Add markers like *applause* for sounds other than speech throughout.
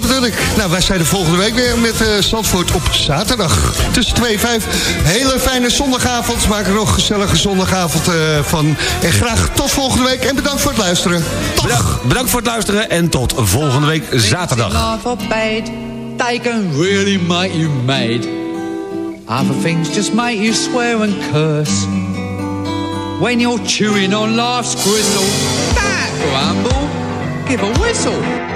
Dat bedoel ik. Nou, wij zijn de volgende week weer met uh, Zandvoort op zaterdag. Tussen 2 en 5. Hele fijne zondagavond. Maak er nog een gezellige zondagavond uh, van. En graag tot volgende week. En bedankt voor het luisteren. Bedankt, bedankt voor het luisteren. En tot volgende week zaterdag. They can really make you mad. Other things just make you swear and curse. When you're chewing on life's gristle. That grumble. Give a whistle.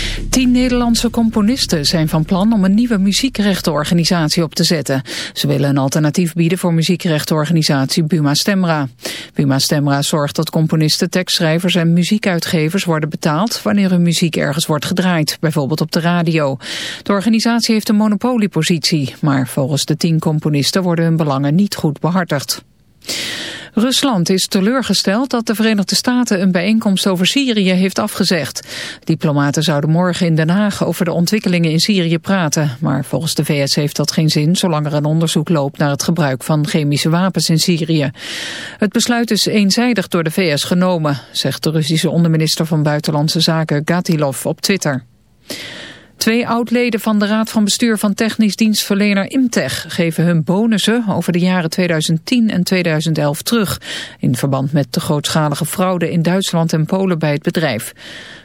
Tien Nederlandse componisten zijn van plan om een nieuwe muziekrechtenorganisatie op te zetten. Ze willen een alternatief bieden voor muziekrechtenorganisatie Buma Stemra. Buma Stemra zorgt dat componisten, tekstschrijvers en muziekuitgevers worden betaald wanneer hun muziek ergens wordt gedraaid, bijvoorbeeld op de radio. De organisatie heeft een monopoliepositie, maar volgens de tien componisten worden hun belangen niet goed behartigd. Rusland is teleurgesteld dat de Verenigde Staten een bijeenkomst over Syrië heeft afgezegd. Diplomaten zouden morgen in Den Haag over de ontwikkelingen in Syrië praten. Maar volgens de VS heeft dat geen zin zolang er een onderzoek loopt naar het gebruik van chemische wapens in Syrië. Het besluit is eenzijdig door de VS genomen, zegt de Russische onderminister van Buitenlandse Zaken Gatilov op Twitter. Twee oud-leden van de Raad van Bestuur van Technisch Dienstverlener Imtech geven hun bonussen over de jaren 2010 en 2011 terug. In verband met de grootschalige fraude in Duitsland en Polen bij het bedrijf.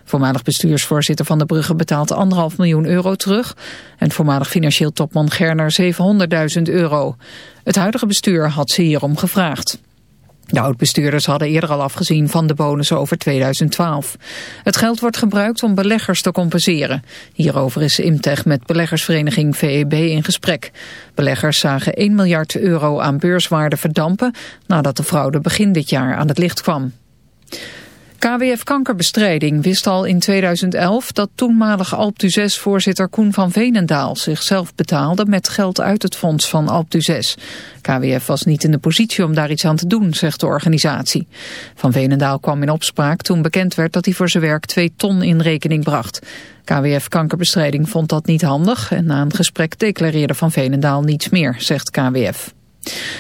Voormalig bestuursvoorzitter van de Brugge betaalt anderhalf miljoen euro terug. En voormalig financieel topman Gerner 700.000 euro. Het huidige bestuur had ze hierom gevraagd. De oud-bestuurders hadden eerder al afgezien van de bonussen over 2012. Het geld wordt gebruikt om beleggers te compenseren. Hierover is Imtech met beleggersvereniging VEB in gesprek. Beleggers zagen 1 miljard euro aan beurswaarde verdampen... nadat de fraude begin dit jaar aan het licht kwam. KWF Kankerbestrijding wist al in 2011 dat toenmalig Alptu-6-voorzitter Koen van Venendaal zichzelf betaalde met geld uit het fonds van Alptu-6. KWF was niet in de positie om daar iets aan te doen, zegt de organisatie. Van Venendaal kwam in opspraak toen bekend werd dat hij voor zijn werk twee ton in rekening bracht. KWF Kankerbestrijding vond dat niet handig en na een gesprek declareerde Van Venendaal niets meer, zegt KWF.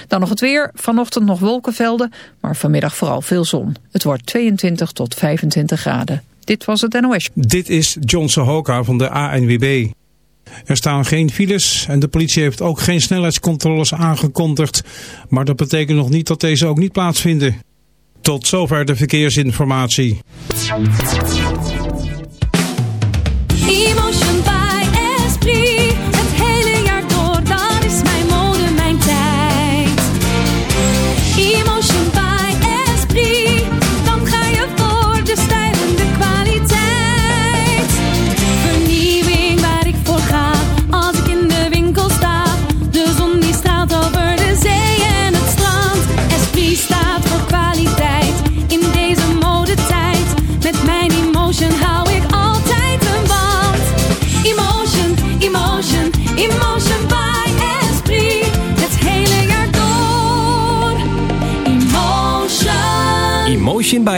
Dan nog het weer. Vanochtend nog wolkenvelden, maar vanmiddag vooral veel zon. Het wordt 22 tot 25 graden. Dit was het NOS. Dit is John Sohoka van de ANWB. Er staan geen files en de politie heeft ook geen snelheidscontroles aangekondigd. Maar dat betekent nog niet dat deze ook niet plaatsvinden. Tot zover de verkeersinformatie.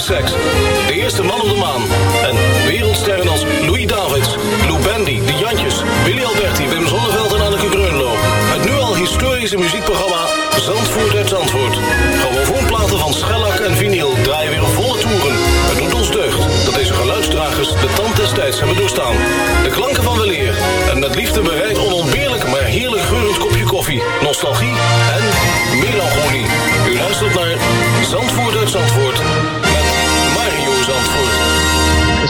seks, de eerste man op de maan en wereldsterren als Louis Davids, Lou Bendy, De Jantjes, Willy Alberti, Wim Zonneveld en Anneke Greunlo. Het nu al historische muziekprogramma Zandvoort uit Zandvoort. Grammofoonplaten van schellak en vinyl draaien weer volle toeren. Het doet ons deugd dat deze geluidsdragers de tand des tijds hebben doorstaan.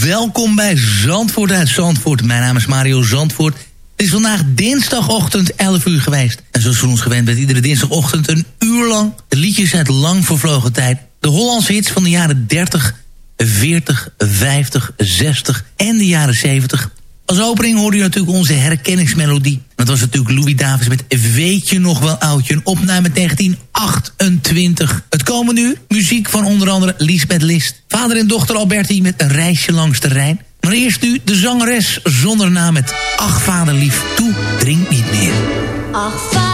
Welkom bij Zandvoort uit Zandvoort. Mijn naam is Mario Zandvoort. Het is vandaag dinsdagochtend 11 uur geweest. En zoals voor ons gewend werd iedere dinsdagochtend een uur lang... liedjes uit lang vervlogen tijd. De Hollandse hits van de jaren 30, 40, 50, 60 en de jaren 70. Als opening hoorde je natuurlijk onze herkenningsmelodie. Dat was natuurlijk Louis Davis met Weet je nog wel oudje? Een opname 1928. Het komende uur, muziek van onder andere Lisbeth List. Vader en dochter Alberti met een reisje langs de Rijn. Maar eerst nu de zangeres zonder naam met Ach vaderlief, toe, drink niet meer. Ach, vaderlief,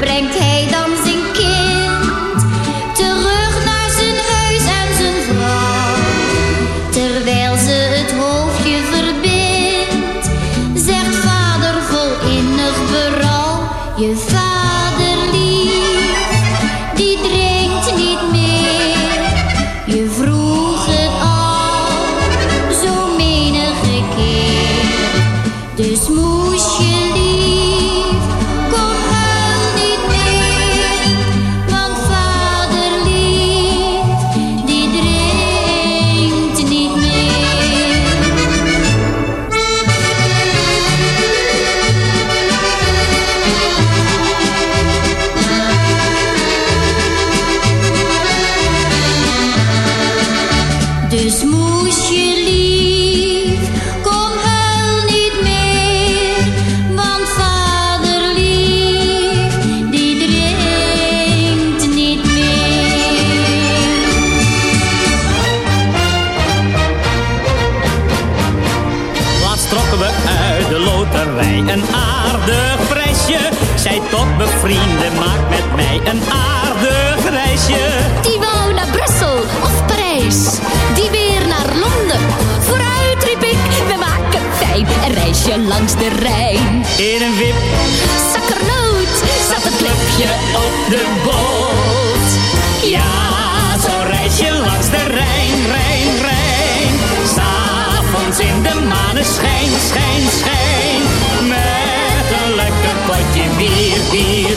brengt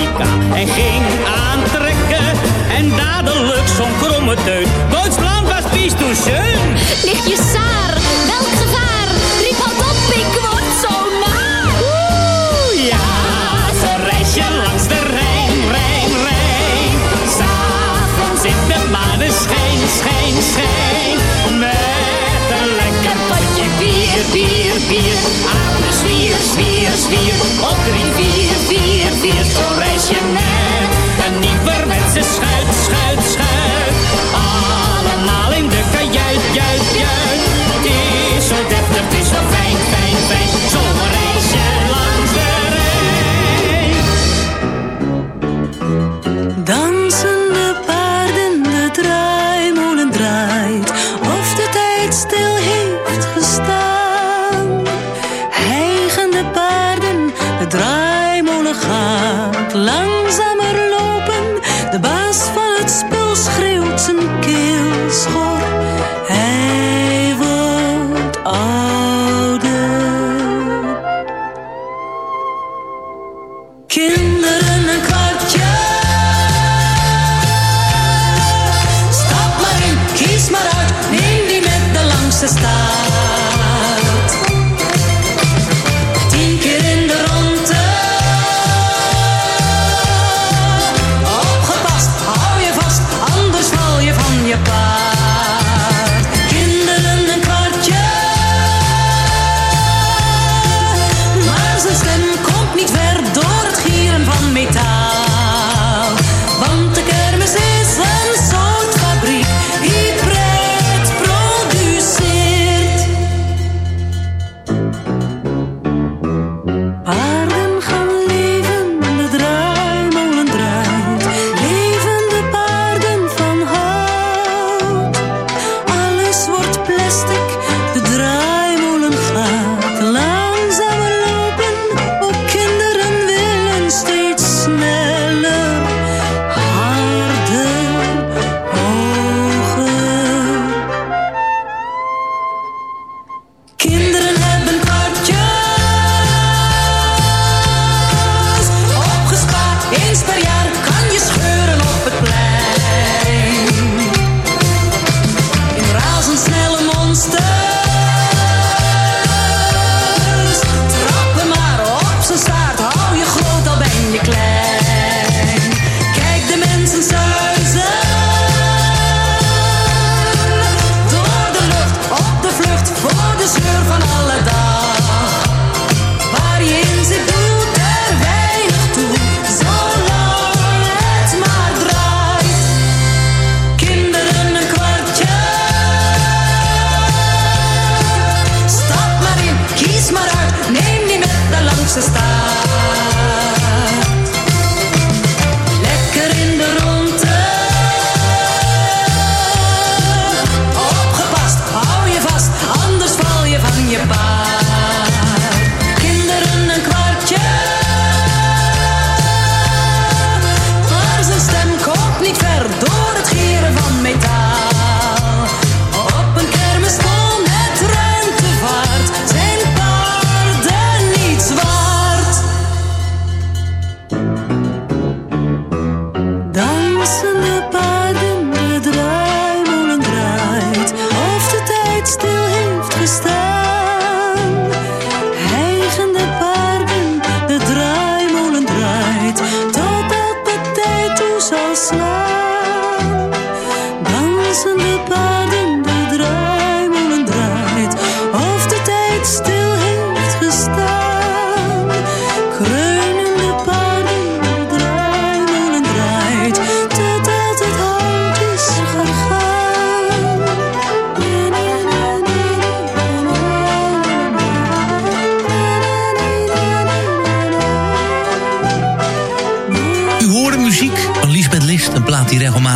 en ging aantrekken. En dadelijk zo'n kromme teut. Duitsland was pies toen schön. Ligt je saar, welk gevaar? Riep al op, ik word zo maar. Oeh, ja, ze reis je langs de Rijn, Rijn, Rijn. S'avonds in de maneschijn, schijn, schijn. Met een lekker potje bier, bier, bier. Aan de zwier, zwier, zwier. Op drie, vier, vier, vier.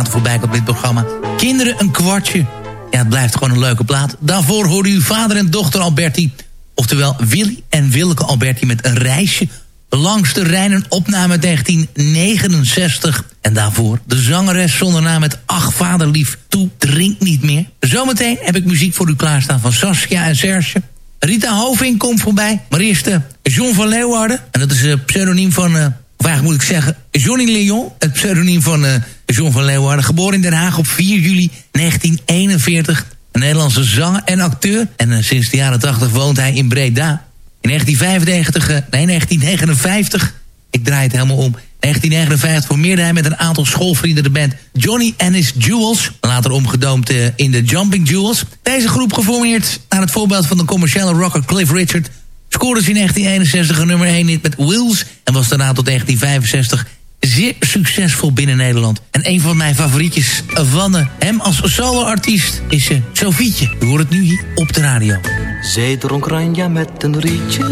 Voorbij op dit programma. Kinderen een kwartje. Ja, het blijft gewoon een leuke plaat. Daarvoor hoorde u vader en dochter Alberti. Oftewel Willy en Willeke Alberti met een reisje langs de Rijn. Een opname uit 1969. En daarvoor de zangeres zonder naam met Ach vaderlief, toe drink niet meer. Zometeen heb ik muziek voor u klaarstaan van Saskia en Serge. Rita Hoving komt voorbij. Maar eerst eh, John van Leeuwarden. En dat is een pseudoniem van... of eigenlijk moet ik zeggen, Johnny Leon, het pseudoniem van eh, John van Leeuwarden. Geboren in Den Haag op 4 juli 1941. Een Nederlandse zanger en acteur. En eh, sinds de jaren 80 woont hij in Breda. In 1995, eh, nee 1959, ik draai het helemaal om. 1959 formeerde hij met een aantal schoolvrienden de band Johnny and His Jewels. Later omgedoomd in de Jumping Jewels. Deze groep geformeerd aan het voorbeeld van de commerciële rocker Cliff Richard... scoorde ze in 1961 een nummer 1 hit met Wheels... en was daarna tot 1965 zeer succesvol binnen Nederland. En een van mijn favorietjes van eh, hem als soloartiest is uh, Sofietje. U hoort het nu hier op de radio. Zij dronk ranja met een rietje,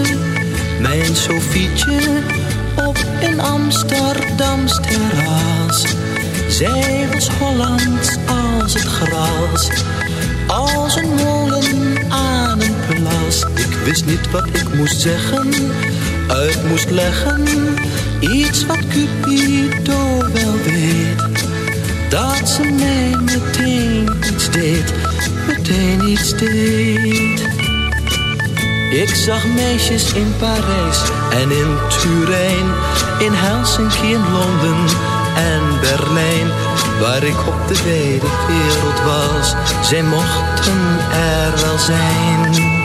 mijn Sofietje, op een Amsterdams terras. Zij was Hollands als het gras, als een molen wist niet wat ik moest zeggen, uit moest leggen, iets wat Cupido wel weet. Dat ze mij meteen iets deed, meteen iets deed. Ik zag meisjes in Parijs en in Turijn, in Helsinki, in Londen en Berlijn. Waar ik op de wijde wereld was, zij mochten er wel zijn.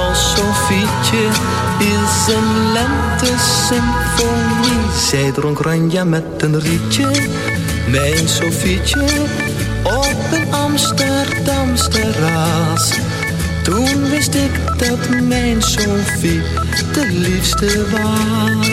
als Sofietje is een lente-symfonie. Zij dronk ranja met een rietje, mijn Sofietje, op een Amsterdams terras. Toen wist ik dat mijn Sofie de liefste was.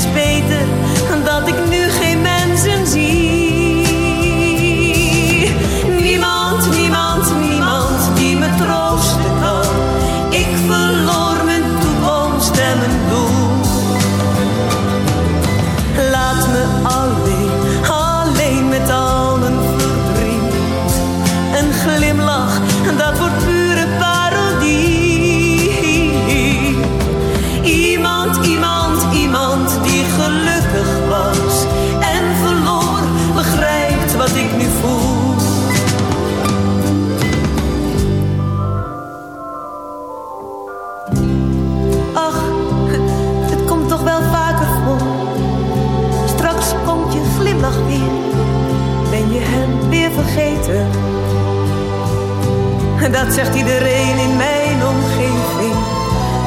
Het is *laughs* Dat zegt iedereen in mijn omgeving.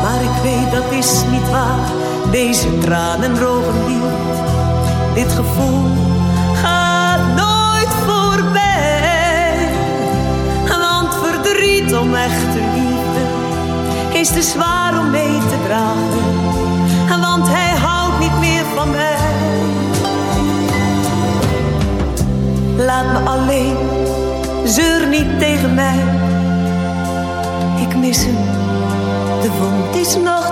Maar ik weet dat is niet waar. Deze tranen drogen niet. Dit gevoel gaat nooit voorbij. Want verdriet om echte liefde is te zwaar om mee te dragen. Want hij houdt niet meer van mij. Laat me alleen, zeur niet tegen mij. Ik mis hem, de wond is nog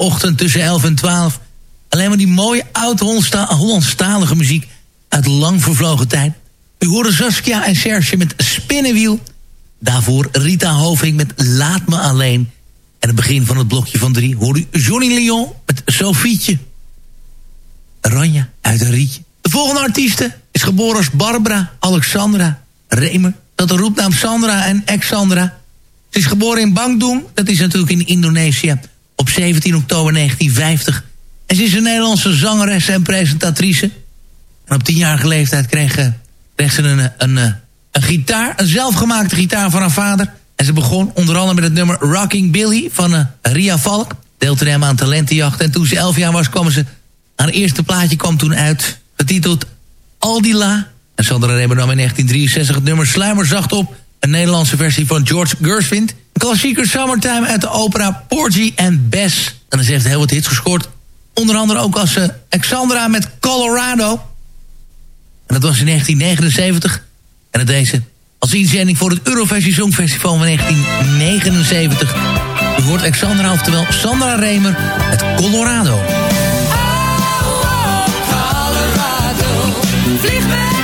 Dinsdagochtend tussen 11 en 12. Alleen maar die mooie oud-Hollandstalige muziek uit lang vervlogen tijd. U hoorde Saskia en Serge met Spinnenwiel. Daarvoor Rita Hoving met Laat Me Alleen. En het begin van het blokje van drie hoorde u Johnny Leon met Sofietje. Ranja uit een rietje. De volgende artieste is geboren als Barbara Alexandra Remer. Dat de roepnaam Sandra en Exandra. Ze is geboren in Bandung, dat is natuurlijk in Indonesië. Op 17 oktober 1950. En ze is een Nederlandse zangeres en presentatrice. En op tienjarige leeftijd kreeg, eh, kreeg ze een, een, een, een gitaar, een zelfgemaakte gitaar van haar vader. En ze begon onder andere met het nummer Rocking Billy van uh, Ria Valk. Deelterde aan talentenjacht. En toen ze 11 jaar was, kwam ze... Haar eerste plaatje kwam toen uit, getiteld Aldila. En Sandra Reber nam in 1963 het nummer Sluimer zacht op. Een Nederlandse versie van George Gershwin. Klassieker Summertime uit de opera Porgy and Bess. En ze heeft heel wat hits gescoord. Onder andere ook als uh, Alexandra met Colorado. En dat was in 1979. En dat deze als inzending voor het Eurovisie Songfestival van 1979. U Alexandra, oftewel Sandra Remer met Colorado. Colorado, vlieg met me mee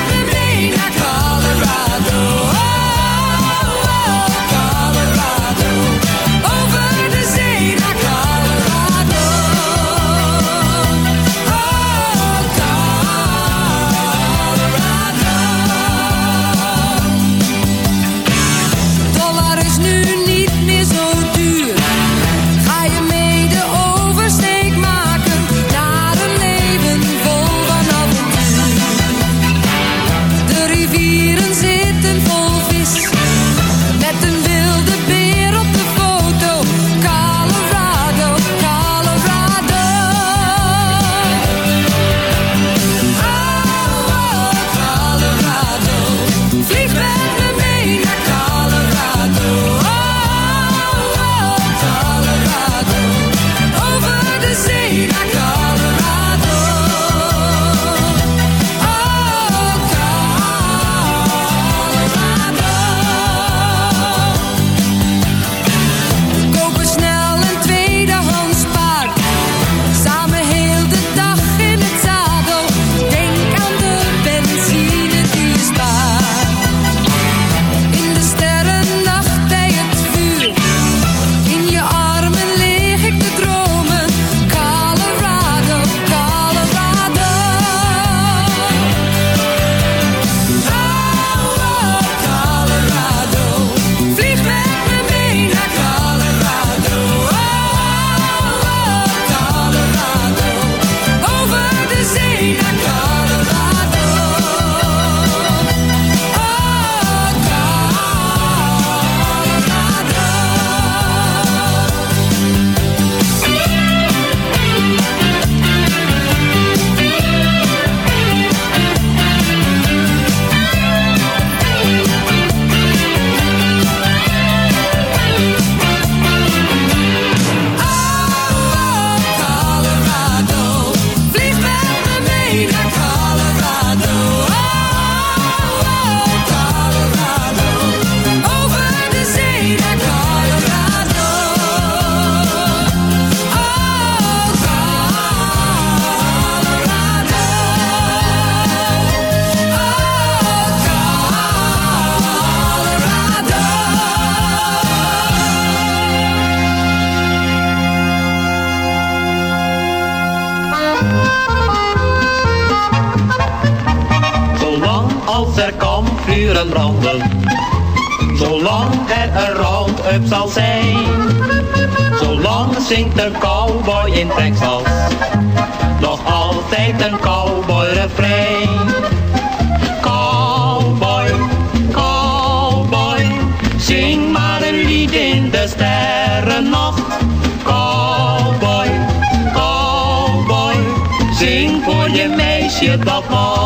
als er kampvuren branden, zolang er een round-up zal zijn. Zolang zingt een cowboy in Texas, nog altijd een cowboy refrein. Cowboy, cowboy, zing maar een lied in de sterrennacht. Cowboy, cowboy, zing voor je meisje dat mag.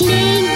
Clean.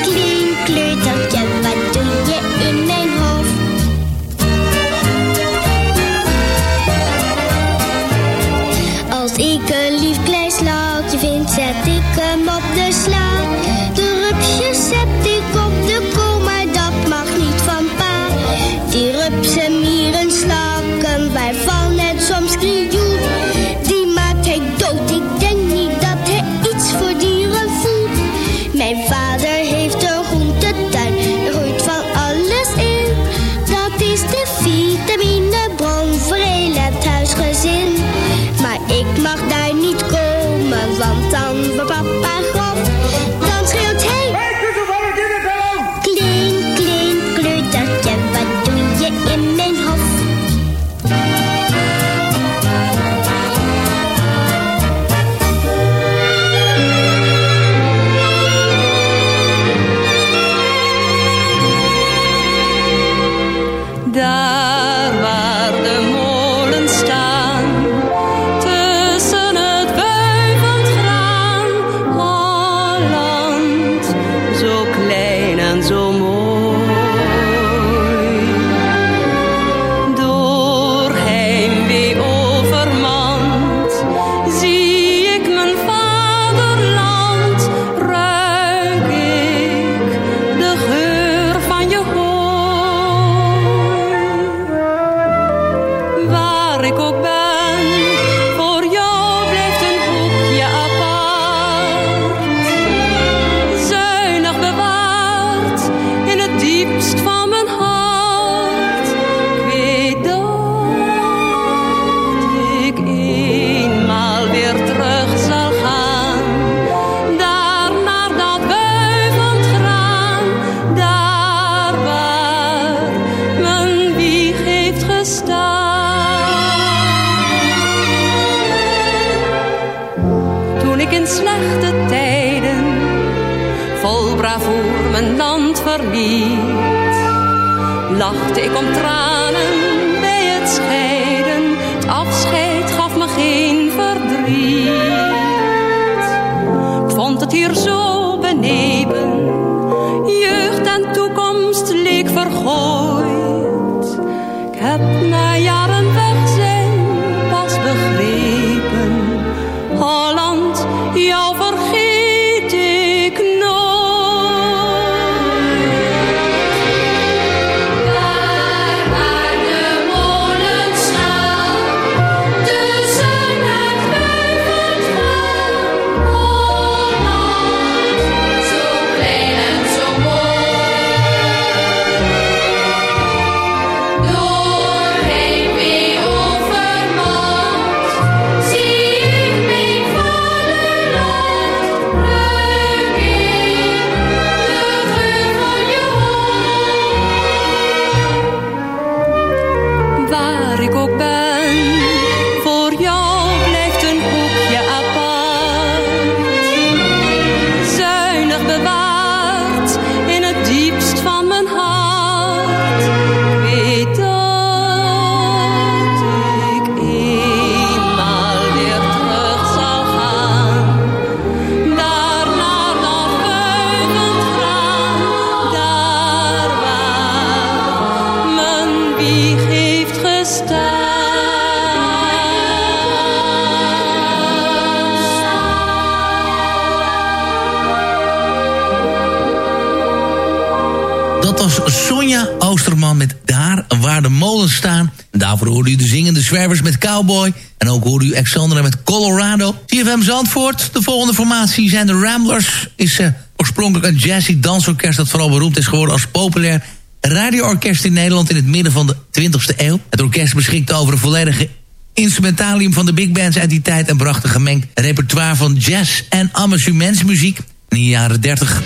Daarvoor hoorde u de zingende zwervers met Cowboy. En ook hoorde u Alexandra met Colorado. CFM Zandvoort, de volgende formatie zijn de Ramblers. Is uh, oorspronkelijk een jazzy dansorkest dat vooral beroemd is geworden als populair radioorkest in Nederland in het midden van de 20e eeuw. Het orkest beschikte over een volledige instrumentarium van de big bands uit die tijd... en bracht een gemengd repertoire van jazz en amusementsmuziek. In de jaren 30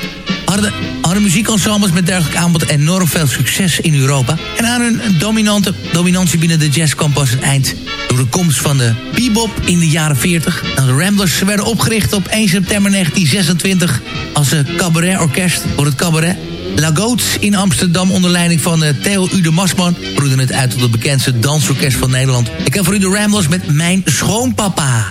hadden, hadden muziekensembles met dergelijk aanbod enorm veel succes in Europa. En aan hun dominante dominantie binnen de jazz kwam pas eind... door de komst van de bebop in de jaren 40. Nou, de Ramblers werden opgericht op 1 september 1926... als een cabaretorkest voor het cabaret La Goats in Amsterdam onder leiding van uh, Theo Ude Masman... groeide het uit tot het bekendste dansorkest van Nederland. Ik heb voor u de Ramblers met Mijn Schoonpapa.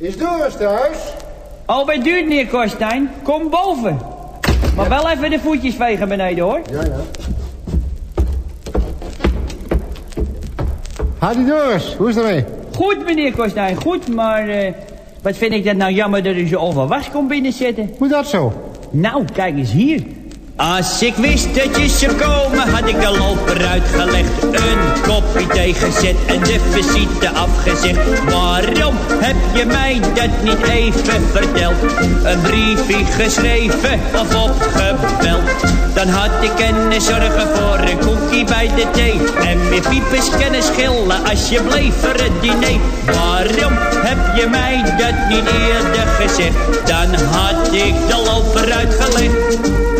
Is Doris thuis? Al bij duurt, meneer Korstijn. Kom boven. Maar wel even de voetjes vegen beneden, hoor. Ja, ja. Hadi Doris, hoe is het ermee? Goed, meneer Korstijn, goed, maar... eh, wat vind ik dat nou jammer dat u zo onverwachts komt binnenzetten. Hoe dat zo? Nou, kijk eens hier. Als ik wist dat je zou komen, had ik de loper uitgelegd. Een kopje thee gezet en de visite afgezegd. Waarom heb je mij dat niet even verteld? Een briefje geschreven of opgebeld? Dan had ik kunnen zorgen voor een koekie bij de thee. En meer piepers kunnen schillen als je bleef voor het diner. Waarom heb je mij dat niet eerder gezegd? Dan had ik de loper uitgelegd.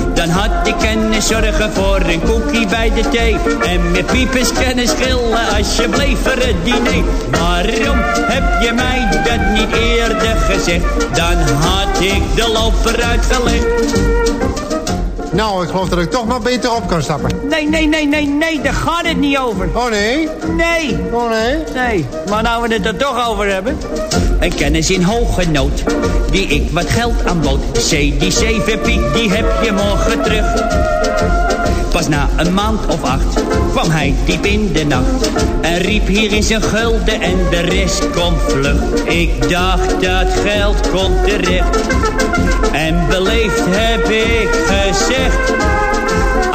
Dan had ik kunnen zorgen voor een koekie bij de thee. En met piepers kunnen schillen als je bleef voor het diner. Waarom heb je mij dat niet eerder gezegd? Dan had ik de loper uitgelegd. Nou, ik geloof dat ik toch maar beter op kan stappen. Nee, nee, nee, nee, nee, daar gaat het niet over. Oh nee? Nee. Oh nee? Nee, maar nou we het er toch over hebben. Een kennis in hoge nood, die ik wat geld aanbood. C, die zeven piek, die heb je morgen terug. Pas na een maand of acht kwam hij diep in de nacht. En riep hier is een gulden en de rest komt vlug. Ik dacht dat geld komt terecht. En beleefd heb ik gezegd.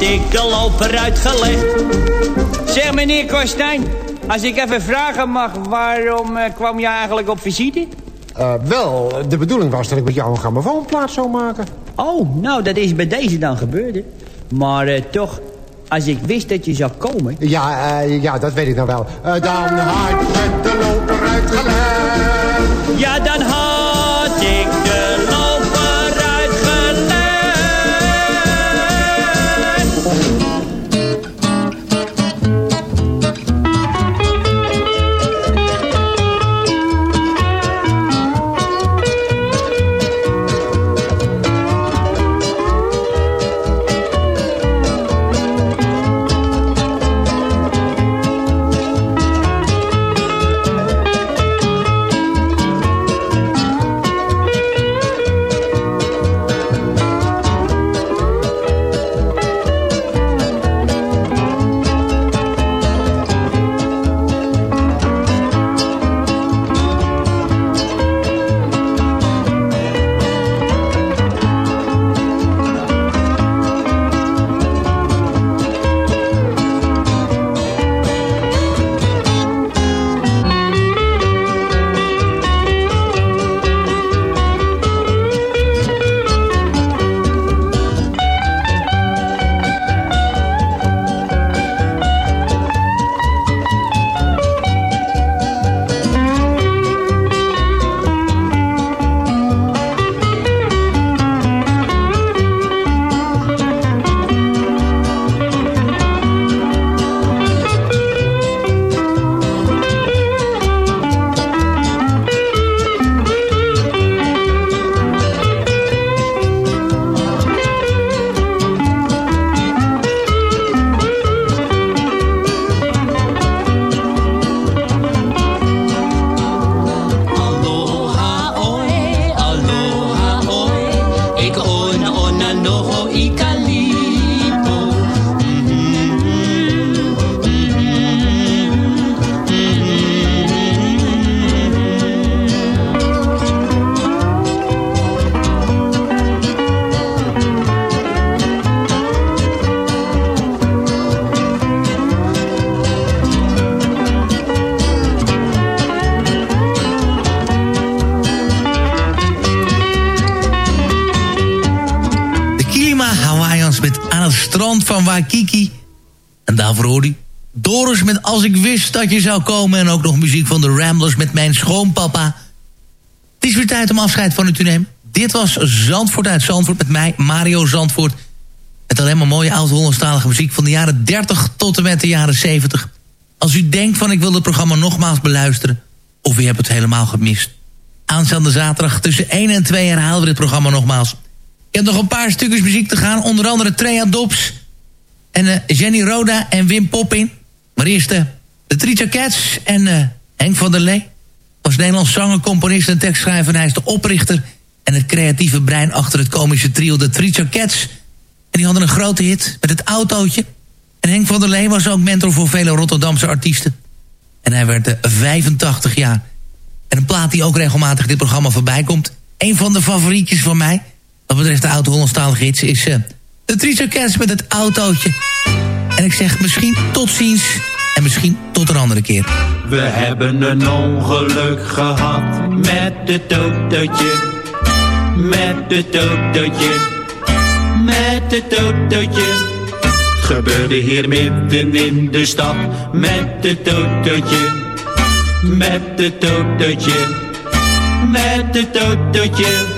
ik de loper uitgelegd. Zeg meneer Korstijn, als ik even vragen mag, waarom eh, kwam je eigenlijk op visite? Eh, wel, de bedoeling was dat ik met jou een grammofoonplaat zou maken. Oh, nou dat is bij deze dan gebeurd. hè. Maar eh, toch, als ik wist dat je zou komen... Ja, ja dat weet ik nou wel. Dan had je de loper uitgelegd. Ja, dan had Met Aan het strand van Waikiki. En daarvoor hoor u Doris met Als ik wist dat je zou komen. En ook nog muziek van de Ramblers met Mijn schoonpapa. Het is weer tijd om afscheid van u te nemen. Dit was Zandvoort uit Zandvoort met mij, Mario Zandvoort. Met alleen maar mooie oud-Hollandstalige muziek van de jaren 30 tot en met de jaren 70. Als u denkt van ik wil het programma nogmaals beluisteren... of u hebt het helemaal gemist... Aanstaande zaterdag tussen 1 en 2 herhalen we dit programma nogmaals. Ik heb nog een paar stukjes muziek te gaan. Onder andere Trea Dobbs. En eh, Jenny Roda en Wim Poppin. Maar eerst eh, de Tricia Cats en eh, Henk van der Lee. Was Nederlands zanger, componist en tekstschrijver. Hij is de oprichter en het creatieve brein achter het komische trio de Tricia Cats. En die hadden een grote hit met het autootje. En Henk van der Lee was ook mentor voor vele Rotterdamse artiesten. En hij werd eh, 85 jaar. En een plaat die ook regelmatig dit programma voorbij komt. Een van de favorietjes van mij. Wat betreft de oud-Hollandstalige hits is... eh, de Tricia Cats met het autootje. En ik zeg misschien tot ziens. En misschien tot een andere keer. We hebben een ongeluk gehad met het autootje. Met het autootje. Met het autootje. Gebeurde hier midden in de stad. Met het autootje. Met het autootje. Met het autootje.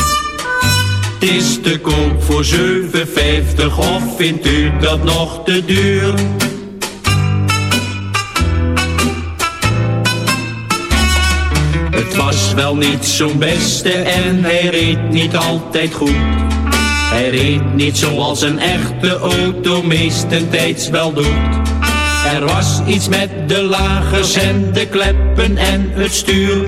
Is te koop voor 7,50 of vindt u dat nog te duur? Het was wel niet zo'n beste en hij reed niet altijd goed. Hij reed niet zoals een echte auto meestentijds wel doet. Er was iets met de lagers en de kleppen en het stuur.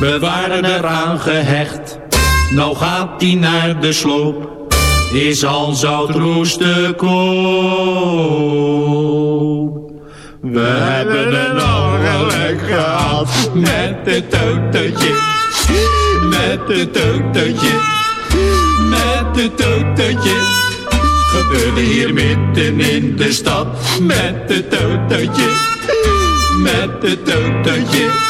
we waren eraan gehecht. Nou gaat die naar de sloop, is al zout roest te koop. We hebben een ongeluk gehad met het autootje, met het autootje, met het autootje. Gebeurde hier midden in de stad met het autootje, met het autootje,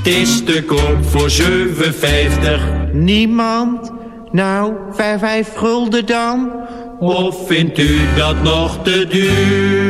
Het is te koop voor 7,50. Niemand? Nou, vijf, vijf gulden dan? Of vindt u dat nog te duur?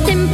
lost